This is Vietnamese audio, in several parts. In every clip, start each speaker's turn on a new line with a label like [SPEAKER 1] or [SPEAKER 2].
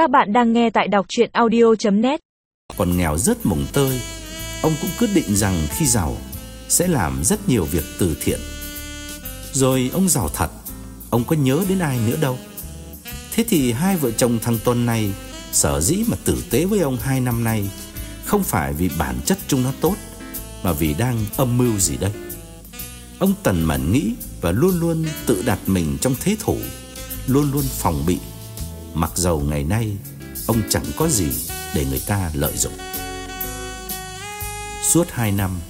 [SPEAKER 1] Các bạn đang nghe tại đọc chuyện audio.net
[SPEAKER 2] Còn nghèo rất mồng tơi, Ông cũng quyết định rằng khi giàu, Sẽ làm rất nhiều việc từ thiện. Rồi ông giàu thật, Ông có nhớ đến ai nữa đâu. Thế thì hai vợ chồng thằng Tuần này, Sở dĩ mà tử tế với ông hai năm nay, Không phải vì bản chất chúng nó tốt, Mà vì đang âm mưu gì đây? Ông Tần mẩn nghĩ Và luôn luôn tự đặt mình trong thế thủ, Luôn luôn phòng bị Mặc dầu ngày nay Ông chẳng có gì để người ta lợi dụng. Suốt hai năm,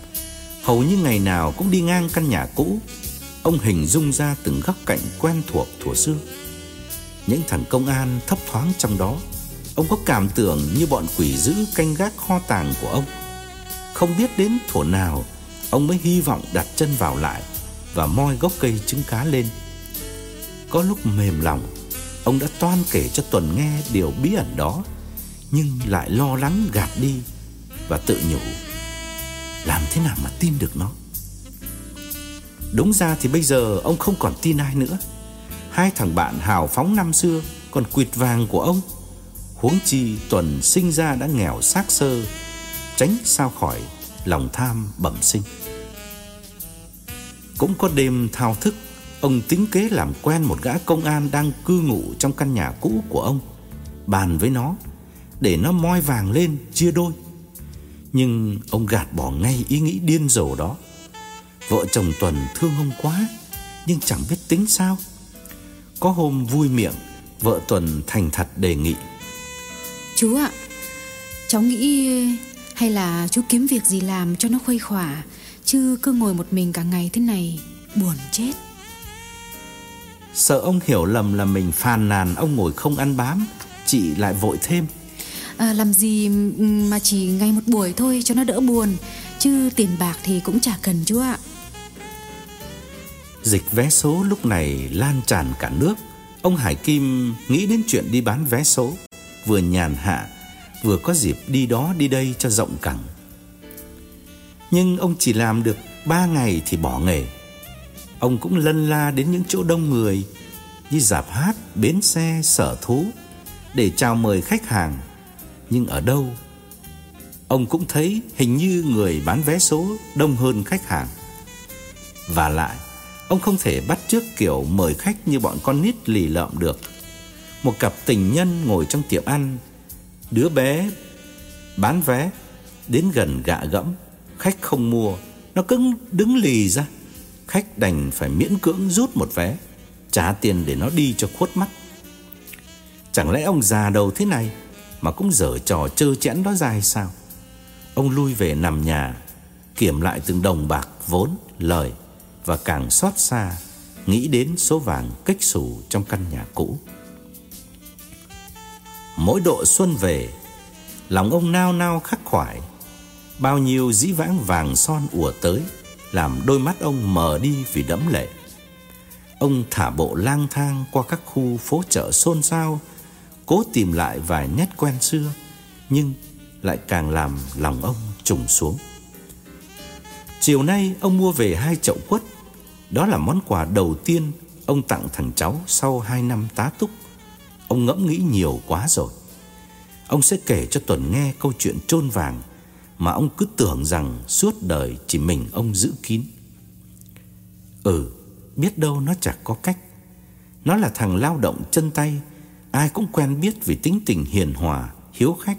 [SPEAKER 2] Hầu như ngày nào cũng đi ngang căn nhà cũ. Ông hình dung ra từng góc cạnh quen thuộc thuở xưa. Những thằng công an thấp thoáng trong đó, Ông có cảm tưởng như bọn quỷ giữ canh gác kho tàng của ông. Không biết đến thuở nào, Ông mới hy vọng đặt chân vào lại Và moi gốc cây trứng cá lên. Có lúc mềm lòng Ông đã toan kể cho Tuần nghe điều bí ẩn đó, Nhưng lại lo lắng gạt đi Và tự nhủ, Làm thế nào mà tin được nó? Đúng ra thì bây giờ ông không còn tin ai nữa. Hai thằng bạn hào phóng năm xưa Còn quỵt vàng của ông. Huống chi Tuần sinh ra đã nghèo xác sơ, Tránh sao khỏi lòng tham bẩm sinh. Cũng có đêm thao thức Ông tính kế làm quen một gã công an đang cư ngụ trong căn nhà cũ của ông, Bàn với nó, Để nó moi vàng lên, chia đôi. Nhưng ông gạt bỏ ngay ý nghĩ điên rồ đó. Vợ chồng Tuần thương ông quá, Nhưng chẳng biết tính sao. Có hôm vui miệng, Vợ Tuần thành thật đề nghị.
[SPEAKER 3] Chú ạ, Cháu nghĩ hay là chú kiếm việc gì làm cho nó khuây khỏa, Chứ cứ ngồi một mình cả ngày thế này, Buồn chết.
[SPEAKER 2] Sợ ông hiểu lầm là mình phàn nàn ông ngồi không ăn bám Chị lại vội thêm.
[SPEAKER 3] À, Làm gì mà chỉ ngày một buổi thôi cho nó đỡ buồn Chứ tiền bạc thì cũng chả cần chú ạ.
[SPEAKER 2] Dịch vé số lúc này lan tràn cả nước. Ông Hải Kim nghĩ đến chuyện đi bán vé số. Vừa nhàn hạ Vừa có dịp đi đó đi đây cho rộng cẳng. Nhưng ông chỉ làm được 3 ngày thì bỏ nghề Ông cũng lân la đến những chỗ đông người Như dạp hát, bến xe, sở thú Để chào mời khách hàng. Nhưng ở đâu Ông cũng thấy hình như người bán vé số đông hơn khách hàng. Và lại Ông không thể bắt chước kiểu mời khách như bọn con nít lì lợm được. Một cặp tình nhân ngồi trong tiệm ăn Đứa bé bán vé Đến gần gạ gẫm Khách không mua Nó cứng đứng lì ra. Khách đành phải miễn cưỡng rút một vé, Trả tiền để nó đi cho khuất mắt. Chẳng lẽ ông già đầu thế này Mà cũng dở trò trơ chẽn đó ra hay sao? Ông lui về nằm nhà, Kiểm lại từng đồng bạc vốn, lời Và càng xót xa, Nghĩ đến số vàng cách xù trong căn nhà cũ. Mỗi độ xuân về, Lòng ông nao nao khắc khoải, Bao nhiêu dĩ vãng vàng son ùa tới làm đôi mắt ông mờ đi vì đẫm lệ. Ông thả bộ lang thang qua các khu phố chợ xôn xao, cố tìm lại vài nét quen xưa, nhưng lại càng làm lòng ông trùng xuống. Chiều nay ông mua về hai chậu quất, đó là món quà đầu tiên ông tặng thằng cháu sau hai năm tá túc. Ông ngẫm nghĩ nhiều quá rồi. Ông sẽ kể cho Tuần nghe câu chuyện trôn vàng mà ông cứ tưởng rằng suốt đời chỉ mình ông giữ kín. Ừ, biết đâu nó chẳng có cách. Nó là thằng lao động chân tay, ai cũng quen biết vì tính tình hiền hòa, hiếu khách.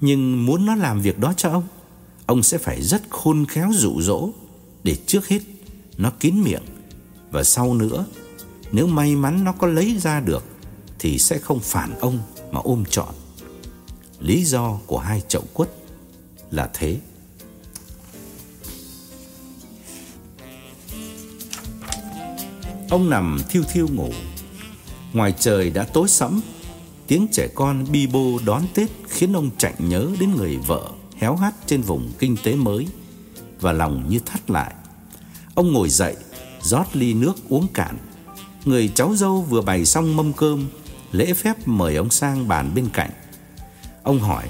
[SPEAKER 2] Nhưng muốn nó làm việc đó cho ông, ông sẽ phải rất khôn khéo dụ dỗ để trước hết nó kín miệng và sau nữa nếu may mắn nó có lấy ra được thì sẽ không phản ông mà ôm trọn. Lý do của hai chậu quất là thế. Ông nằm thiêu thiêu ngủ. Ngoài trời đã tối sẫm, tiếng trẻ con bi bô đón Tết khiến ông chạnh nhớ đến người vợ héo hắt trên vùng kinh tế mới và lòng như thắt lại. Ông ngồi dậy, rót ly nước uống cạn. Người cháu dâu vừa bày xong mâm cơm, lễ phép mời ông sang bàn bên cạnh. Ông hỏi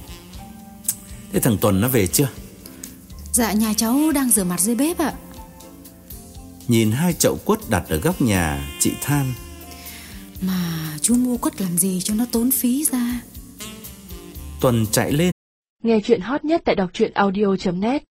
[SPEAKER 2] Thế thằng Tuần nó về chưa?
[SPEAKER 3] Dạ nhà cháu đang rửa mặt dưới bếp ạ.
[SPEAKER 2] Nhìn hai chậu quất đặt ở góc nhà Chị than.
[SPEAKER 3] Mà chú mua quất làm gì cho nó tốn phí ra?
[SPEAKER 2] Tuần chạy lên.
[SPEAKER 4] Nghe chuyện hot nhất tại đọc truyện audio.net